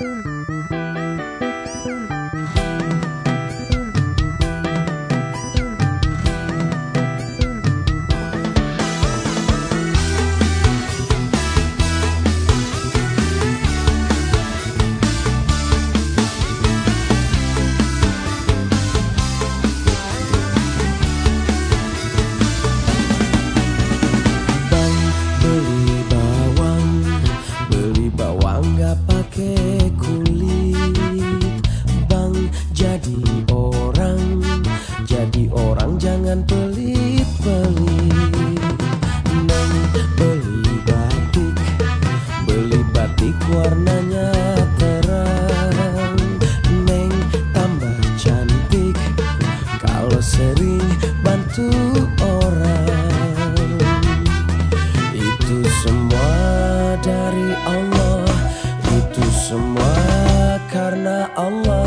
Boom. Allah. Itu semua karena Allah